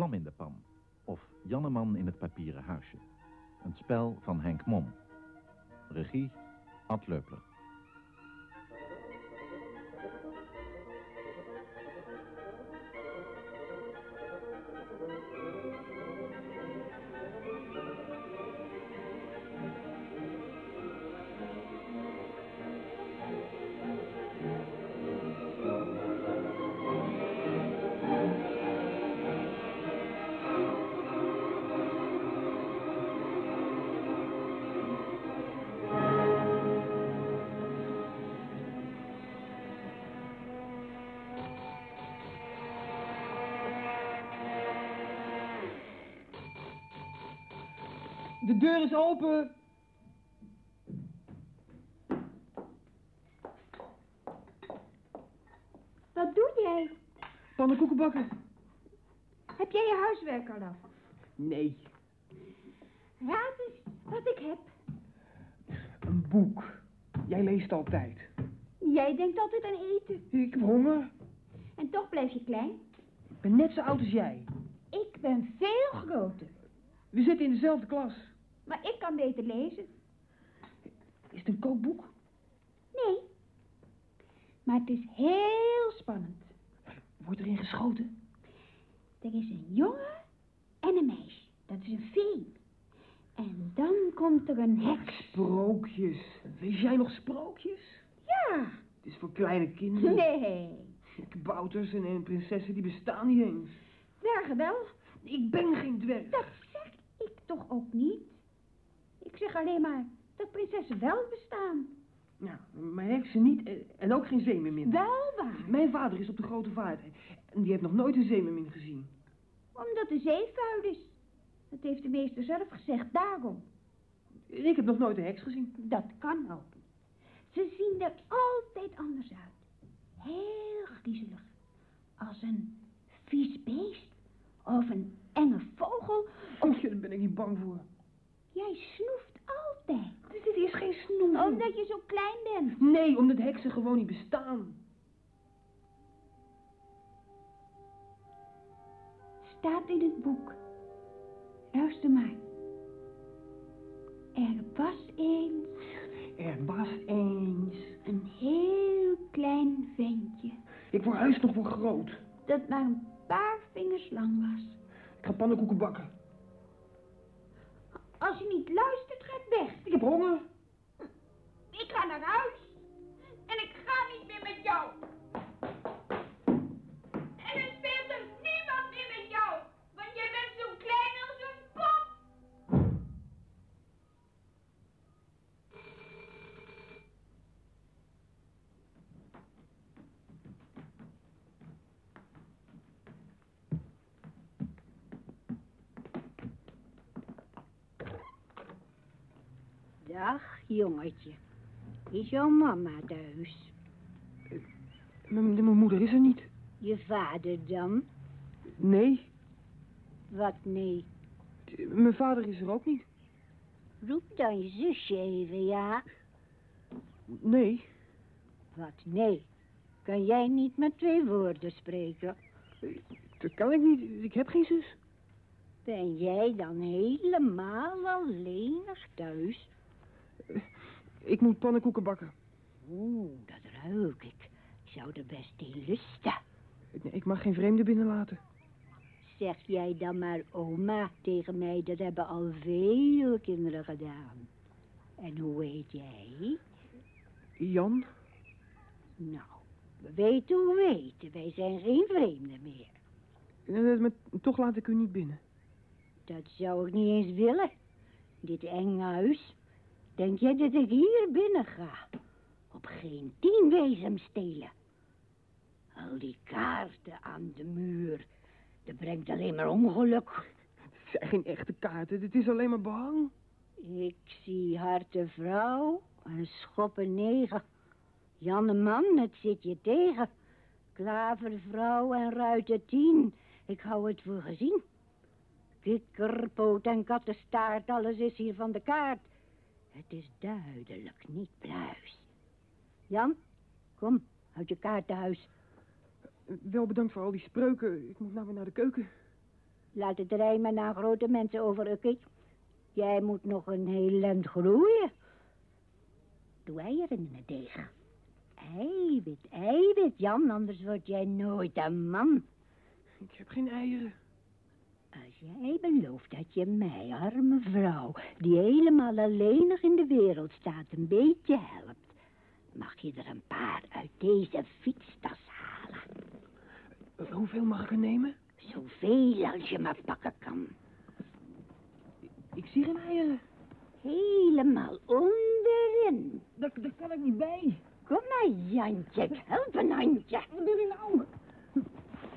Vlam in de pan of Janneman in het papieren huisje. Een spel van Henk Mom. Regie Ad Leupler. De deur is open. Wat doe jij? Pannenkoeken bakken. Heb jij je huiswerk al af? Nee, Raad eens wat ik heb. een boek. Jij leest altijd. Jij denkt altijd aan eten. Ik heb honger. En toch blijf je klein. Ik ben net zo oud als jij. Ik ben veel groter. We zitten in dezelfde klas. Maar ik kan beter lezen. Is het een kookboek? Nee. Maar het is heel spannend. Wordt erin geschoten? Er is een jongen en een meisje. Dat is een vee. En dan komt er een heks. Sprookjes. Lees jij nog sprookjes? Ja. Het is voor kleine kinderen. Nee. Kabouters en, en prinsessen die bestaan niet eens. Dwergen wel. Ik ben geen dwerg. Dat zeg ik toch ook niet. Zeg alleen maar dat prinsessen wel bestaan. Ja, mijn heksen niet en- en ook geen zeemermin. Wel waar. Mijn vader is op de grote vaart en die heeft nog nooit een zeemermin gezien. Omdat de zee vuil is. Dat heeft de meester zelf gezegd, daarom. Ik heb nog nooit een heks gezien. Dat kan ook. Ze zien er altijd anders uit. Heel griezelig. Als een vies beest. Of een enge vogel. Oh, ja, daar ben ik niet bang voor. Jij snoeft altijd. Dit is geen snoer. Omdat je zo klein bent. Nee, omdat heksen gewoon niet bestaan. Staat in het boek. Luister maar. Er was eens Er was eens... een heel klein ventje. Ik word heus nog wel groot. Dat maar een paar vingers lang was. Ik ga pannenkoeken bakken. Als je niet luistert, weg. Ik heb honger. Dag, jongetje. Is jouw mama thuis? Mijn, mijn moeder is er niet. Je vader dan? Nee, Wat nee? mijn vader is er ook niet. Roep dan je zusje even, ja? Nee, Wat nee? Kan jij niet met twee woorden spreken? dat kan ik niet. Ik heb geen zus. Ben jij dan helemaal alleenig thuis? Ik moet pannenkoeken bakken. Oeh, dat ruik ik. Ik zou er best in lusten. Nee, ik mag geen vreemden binnenlaten. Zeg jij dan maar oma tegen mij, dat hebben al veel kinderen gedaan. En hoe heet jij? Jan? Nou, we weten hoe we weten. Wij zijn geen vreemden meer. Maar toch laat ik u niet binnen. Dat zou ik niet eens willen. Dit enge huis. Denk jij dat ik hier binnen ga? Op geen tien wezen stelen. Al die kaarten aan de muur. Dat brengt alleen maar ongeluk. Het zijn geen echte kaarten. Het is alleen maar behang. Ik zie harte vrouw en schoppen negen. Janneman, het zit je tegen. Klavervrouw en ruiter tien. Ik hou het voor gezien. Kikkerpoot en kattenstaart, alles is hier van de kaart. Het is duidelijk niet pluis. Jan, kom, uit je kaartenhuis. Eh, Wel bedankt voor al die spreuken. Ik moet nou weer naar de keuken. Laat het rijmen naar grote mensen over, Ukkie. Jij moet nog een heel lent groeien. Doe eieren in het deeg. Eiwit, eiwit, Jan, anders word jij nooit een man. Ik heb geen eieren. Als jij belooft dat je mij, arme vrouw, die helemaal alleenig in de wereld staat, een beetje helpt, mag je er een paar uit deze fietstas halen. Hoeveel mag ik er nemen? Zoveel als je maar pakken kan. Ik zie geen eieren. Helemaal onderin. Daar, daar kan ik niet bij. Kom maar, Jantje, ik help een handje. Wat doe je nou?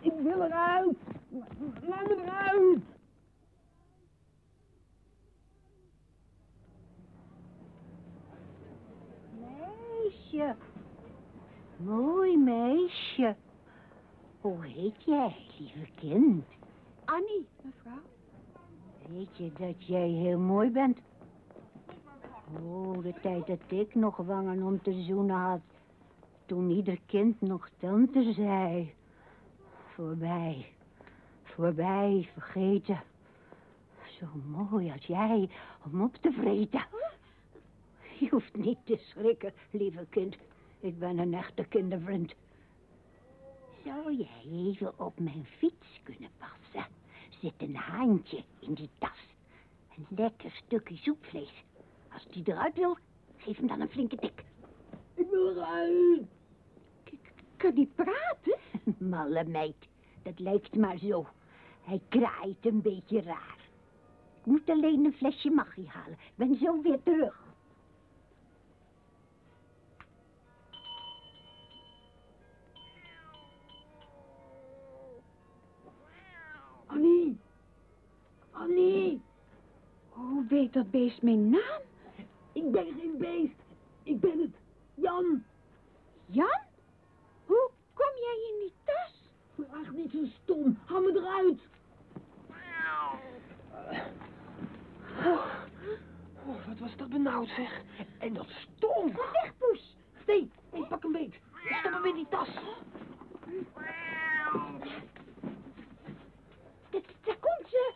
Ik wil eruit. Laat me eruit. Meisje. Mooi meisje. Hoe heet jij, lieve kind? Annie, mevrouw. Weet je dat jij heel mooi bent? Oh, de tijd dat ik nog wangen om te zoenen had. Toen ieder kind nog tante zei. Voorbij. Voorbij, vergeten. Zo mooi als jij om op te vreten. Je hoeft niet te schrikken, lieve kind. Ik ben een echte kindervriend. Zou jij even op mijn fiets kunnen passen? Zit een haantje in die tas. Een lekker stukje soepvlees. Als die eruit wil, geef hem dan een flinke tik. Ik wil eruit. Kan die praten? Malle meid, dat lijkt maar zo. Hij kraait een beetje raar. Ik moet alleen een flesje magie halen. Ik ben zo weer terug. Annie. Annie. Hoe weet dat beest mijn naam? Ik ben geen beest. Ik ben het. Jan. Jan? Niet zo stom. Haal me eruit. Oh, oh, wat was dat benauwd, zeg. En dat stonk. Weg, poes. Nee, nee, pak hem beet. Stop hem in die tas. Daar komt ze.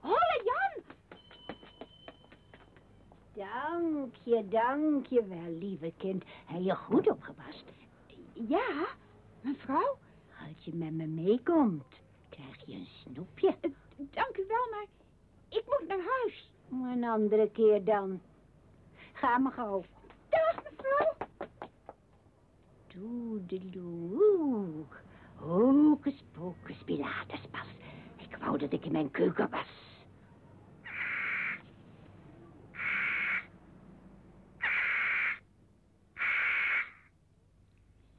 Holle Jan. Dank je, dank je wel, lieve kind. Heb je goed opgepast? Ja, mevrouw. Als je met me meekomt, krijg je een snoepje. Eh, Dank u wel, maar ik moet naar huis. Een andere keer dan. Ga maar gauw. Dag, mevrouw. Toedeloe. Hocus pocus pilatus pas. Ik wou dat ik in mijn keuken was.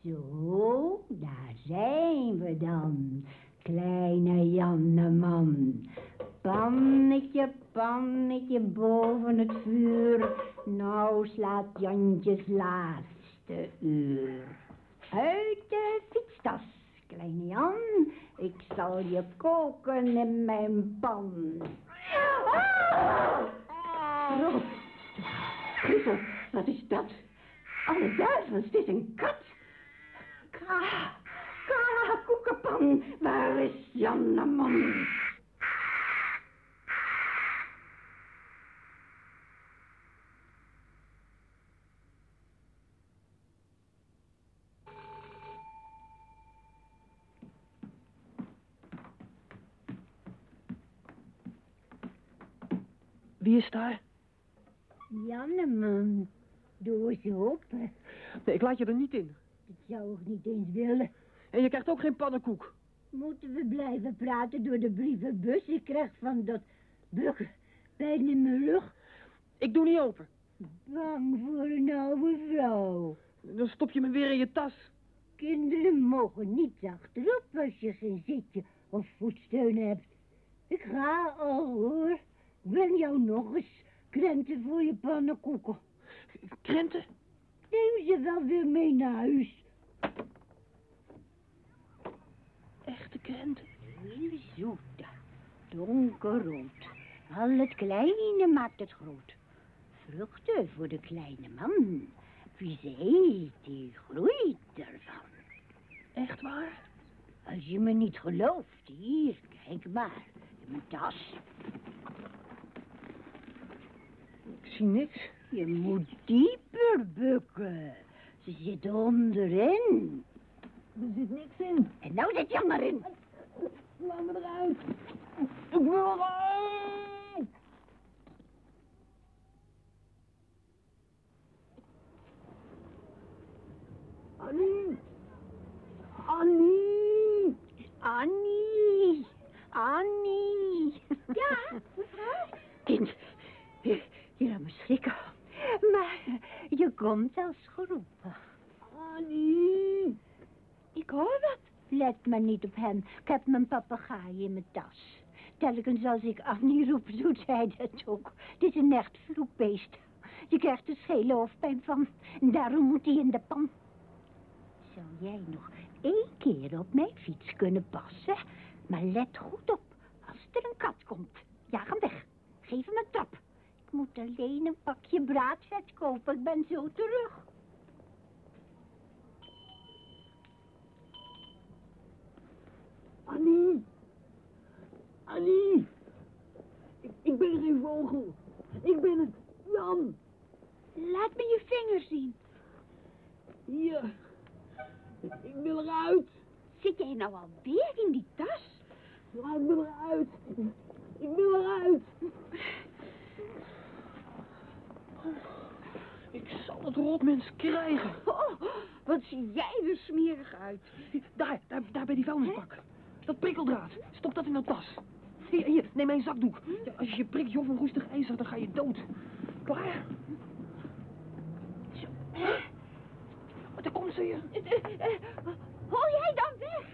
Zo, daar zijn we dan. Kleine Janneman. Pannetje, pannetje boven het vuur. Nou slaat Jantjes laatste uur. Uit de fietstas, kleine Jan. Ik zal je koken in mijn pan. Rood. Griezel, wat is dat? Alle duivels, het is een kat. Ka, ka, koekenpan, waar is Janneman? Wie is daar? Janneman, doe eens open. Nee, ik laat je er niet in. Zou ik niet eens willen. En je krijgt ook geen pannenkoek. Moeten we blijven praten door de brievenbus? Ik krijg van dat bukken pijn in mijn rug. Ik doe niet open. Bang voor een oude vrouw. Dan stop je me weer in je tas. Kinderen mogen niet achterop als je geen zitje of voetsteun hebt. Ik ga al hoor. Breng jou nog eens krenten voor je pannenkoeken. Krenten? Neem ze wel weer mee naar huis. Echte krenten. Heel zoete, donkerrood. Al het kleine maakt het groot. Vruchten voor de kleine man. Wie ze eet, die groeit ervan. Echt waar? Als je me niet gelooft, hier, kijk maar. Mijn tas. Ik zie niks. Je moet dieper bukken. Ze zit onderin. Er zit niks in. En nou zit Jan erin. Laat me eruit. Ik wil eruit. Annie. Annie. Annie. Annie. Ja, mevrouw? Kind, je, je laat me schrikken. Maar je komt als geroepen. Annie. Ik hoor wat. Let maar niet op hem. Ik heb mijn papegaai in mijn tas. Telkens als ik Annie roep, doet hij dat ook. Het is een echt vloekbeest. Je krijgt er schele hoofdpijn van. Daarom moet hij in de pan. Zou jij nog één keer op mijn fiets kunnen passen? Maar let goed op. Als er een kat komt, jaag hem weg. Geef hem een trap. Ik moet alleen een pakje braadvet kopen. Ik ben zo terug. Annie. Annie. Ik, ik ben geen vogel. Ik ben het. Jan. Laat me je vingers zien. Hier. Ik wil eruit. Zit jij nou alweer in die tas? Laat me eruit. Ik wil eruit. Ik zal het rotmens krijgen. Oh, wat zie jij er smerig uit. Daar, daar, daar bij die vuilnisbak. Dat prikkeldraad. Stop dat in de tas. Hier, hier, neem mijn zakdoek. Ja, als je je prikt je of een roestig ijzer, dan ga je dood. Klaar? Zo. Oh, daar komt ze hier. Hol jij dan weg?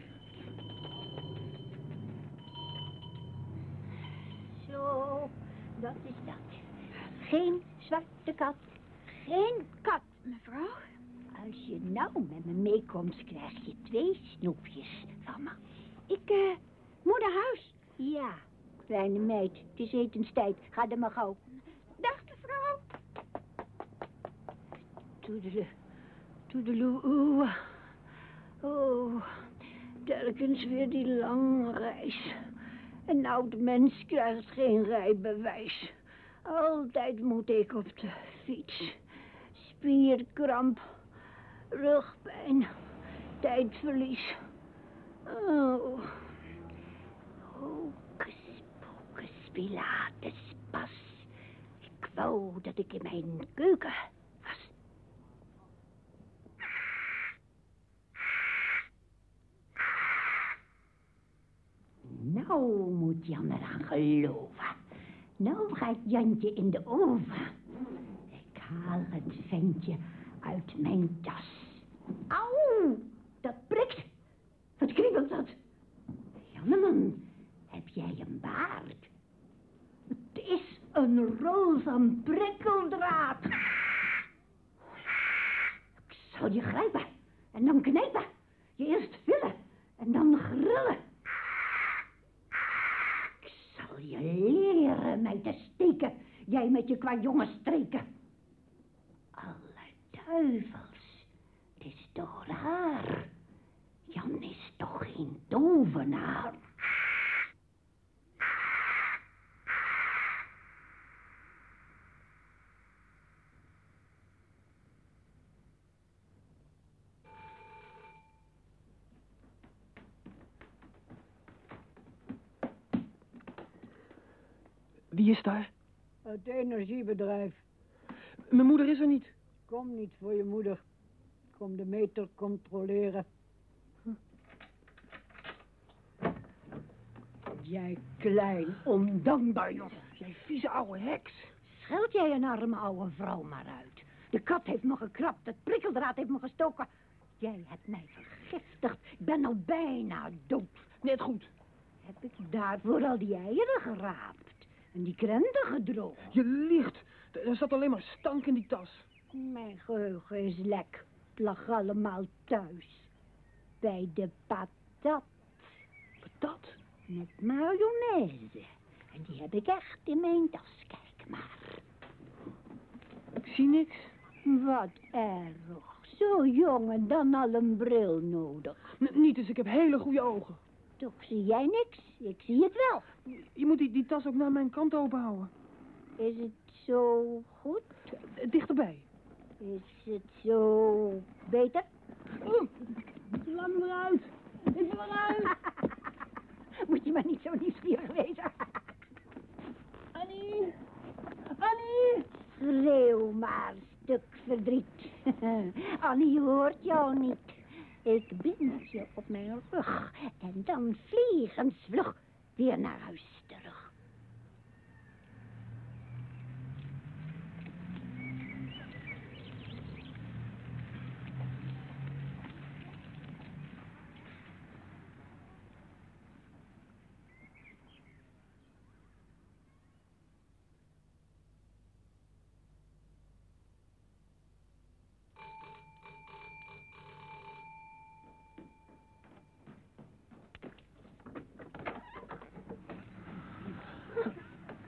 Zo, dat is dat. Geen zwarte kat. Geen kat. Mevrouw? Als je nou met me meekomt, krijg je twee snoepjes van me. Ik, huis. Ja, kleine meid, het is etenstijd. Ga er maar gauw. Dag, mevrouw. Toedele, toedeloe. Oh, telkens weer die lange reis. Een oud mens krijgt geen rijbewijs. Altijd moet ik op de fiets. Spierkramp, rugpijn, tijdverlies. Oh, hocus pocus pilatus pas. Ik wou dat ik in mijn keuken was. Nou moet Jan eraan geloven. Nou gaat Jantje in de oven. Ik haal het ventje uit mijn tas. Auw, dat prikt. Wat kriebelt dat? Janneman, heb jij een baard? Het is een rol van prikkeldraad. Ik zal je grijpen en dan knijpen. Je eerst vullen en dan grillen. Ik zal je leren mij te steken. Jij met je qua streken. Alle duivels. Het is toch raar. Jan is toch geen tovenaar? Wie is daar? Het energiebedrijf. Mijn moeder is er niet. Kom niet voor je moeder. Kom de meter controleren. Jij klein, ondankbaar jongen. Jij vieze oude heks. Scheld jij een arme oude vrouw maar uit. De kat heeft me gekrapt, het prikkeldraad heeft me gestoken. Jij hebt mij vergiftigd. Ik ben al bijna dood. Net goed. Heb ik daarvoor al die eieren geraapt en die krenten gedroogd? Je liegt. Er zat alleen maar stank in die tas. Mijn geheugen is lek. Het lag allemaal thuis. Bij de patat Wat dat? Met mayonaise. En die heb ik echt in mijn tas. Kijk maar. Ik zie niks. Wat erg. Zo jong en dan al een bril nodig. N- niet eens, ik heb hele goede ogen. Toch zie jij niks? Ik zie het wel. Je moet die, die tas ook naar mijn kant openhouden. Is het zo goed? Eh, Dichterbij. Is het zo beter? Oeh, laat me eruit. Ik wil eruit. Moet je maar niet zo nieuwsgierig wezen. Annie. Annie. Schreeuw maar, stuk verdriet. Annie hoort jou niet. Ik bind je op mijn rug en dan vliegensvlug weer naar huis terug.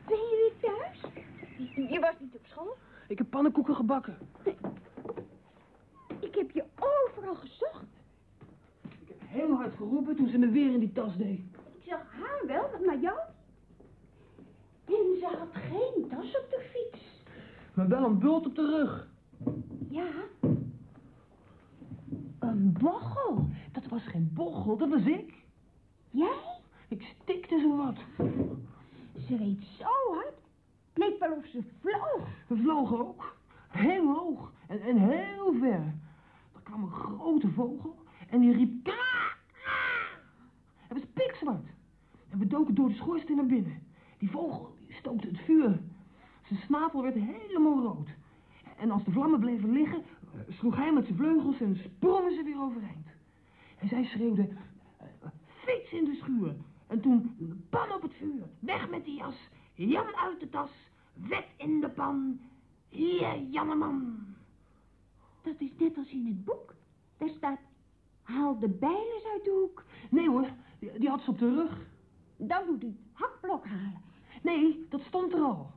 Ben je weer thuis? Je was niet op school? Ik heb pannenkoeken gebakken. Ik heb je overal gezocht. Ik heb heel hard geroepen toen ze me weer in die tas deed. Ik zag haar wel, maar jou. En ze had geen tas op de fiets. Maar wel een bult op de rug. Ja. Een bochel. Dat was geen bochel, dat was ik. Jij? Ik stikte zo wat. Ze reed zo hard. Wel ze vloog. We vlogen ook. Heel hoog en, en heel ver. Er kwam een grote vogel en die riep ka, ka. Het was pikzwart. En we doken door de schoorsteen naar binnen. Die vogel die stookte het vuur. Zijn snavel werd helemaal rood. En als de vlammen bleven liggen, eh, sloeg hij met zijn vleugels en sprongen ze weer overeind. En zij schreeuwde, eh, fiets in de schuur. En toen pan op het vuur, weg met die jas, Jan uit de tas, wet in de pan, hier Janneman. Dat is net als in het boek. Daar staat, haal de bijlen uit de hoek. Nee hoor, die, die had ze op de rug. Dan moet u het hakblok halen. Nee, dat stond er al.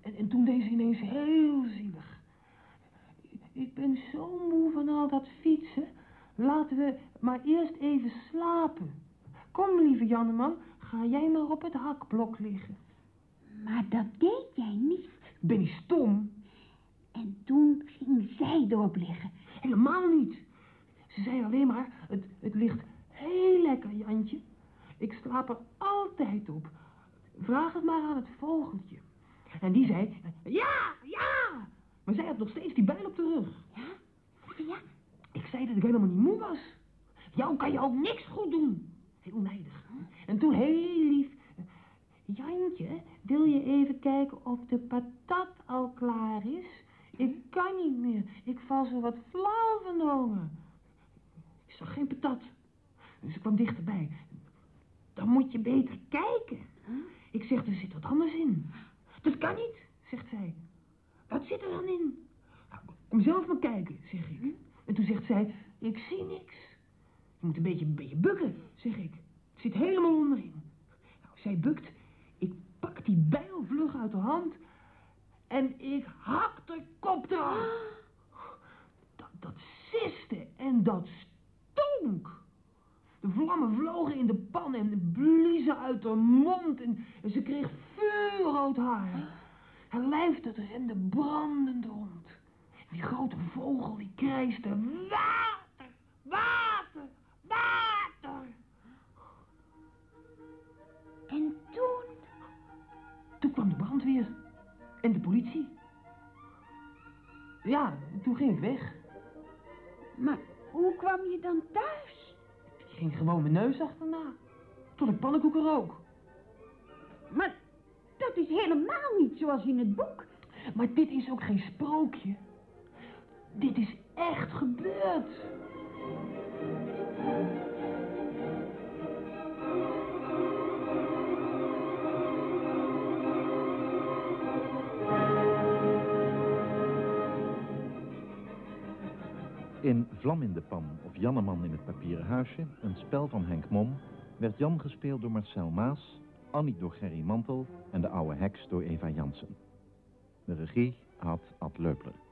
En, en toen deed ze ineens heel zielig. Ik ben zo moe van al dat fietsen. Laten we maar eerst even slapen. Kom, lieve Janneman, ga jij maar op het hakblok liggen. Maar dat deed jij niet. Ben je stom? En toen ging zij erop liggen. Helemaal niet. Ze zei alleen maar, het, het ligt heel lekker, Jantje. Ik slaap er altijd op. Vraag het maar aan het vogeltje. En die zei, ja, ja. Maar zij had nog steeds die bijl op de rug. Ja? Ja? Ik zei dat ik helemaal niet moe was. Jou kan je ook niks goed doen. Heel nijdig. En toen heel lief. Jantje, wil je even kijken of de patat al klaar is? Ik kan niet meer. Ik val zo wat flauw van honger. Ik zag geen patat. Dus ik kwam dichterbij. Dan moet je beter kijken. Ik zeg, er zit wat anders in. Dat kan niet, zegt zij. Wat zit er dan in? Nou, kom zelf maar kijken, zeg ik. En toen zegt zij, ik zie niks. Je moet een beetje, een beetje bukken, zeg ik. Het zit helemaal onderin. Nou, zij bukt. Pak die bijl vlug uit de hand. En ik hak de kop eraf. Dat, dat siste en dat stonk. De vlammen vlogen in de pan en bliezen uit haar mond. En, en ze kreeg vuurrood haar. Haar lijf dat rende brandend rond. Die grote vogel die krijste water, water, water. En de politie. Ja, toen ging ik weg. Maar hoe kwam je dan thuis? Ik ging gewoon mijn neus achterna. Tot ik pannenkoeken rook. Maar dat is helemaal niet zoals in het boek. Maar dit is ook geen sprookje. Dit is echt gebeurd. Vlam in de Pan of Janneman in het papieren huisje, een spel van Henk Mom, werd Jan gespeeld door Marcel Maas, Annie door Gerry Mantel en de oude heks door Eva Jansen. De regie had Ad Leupler.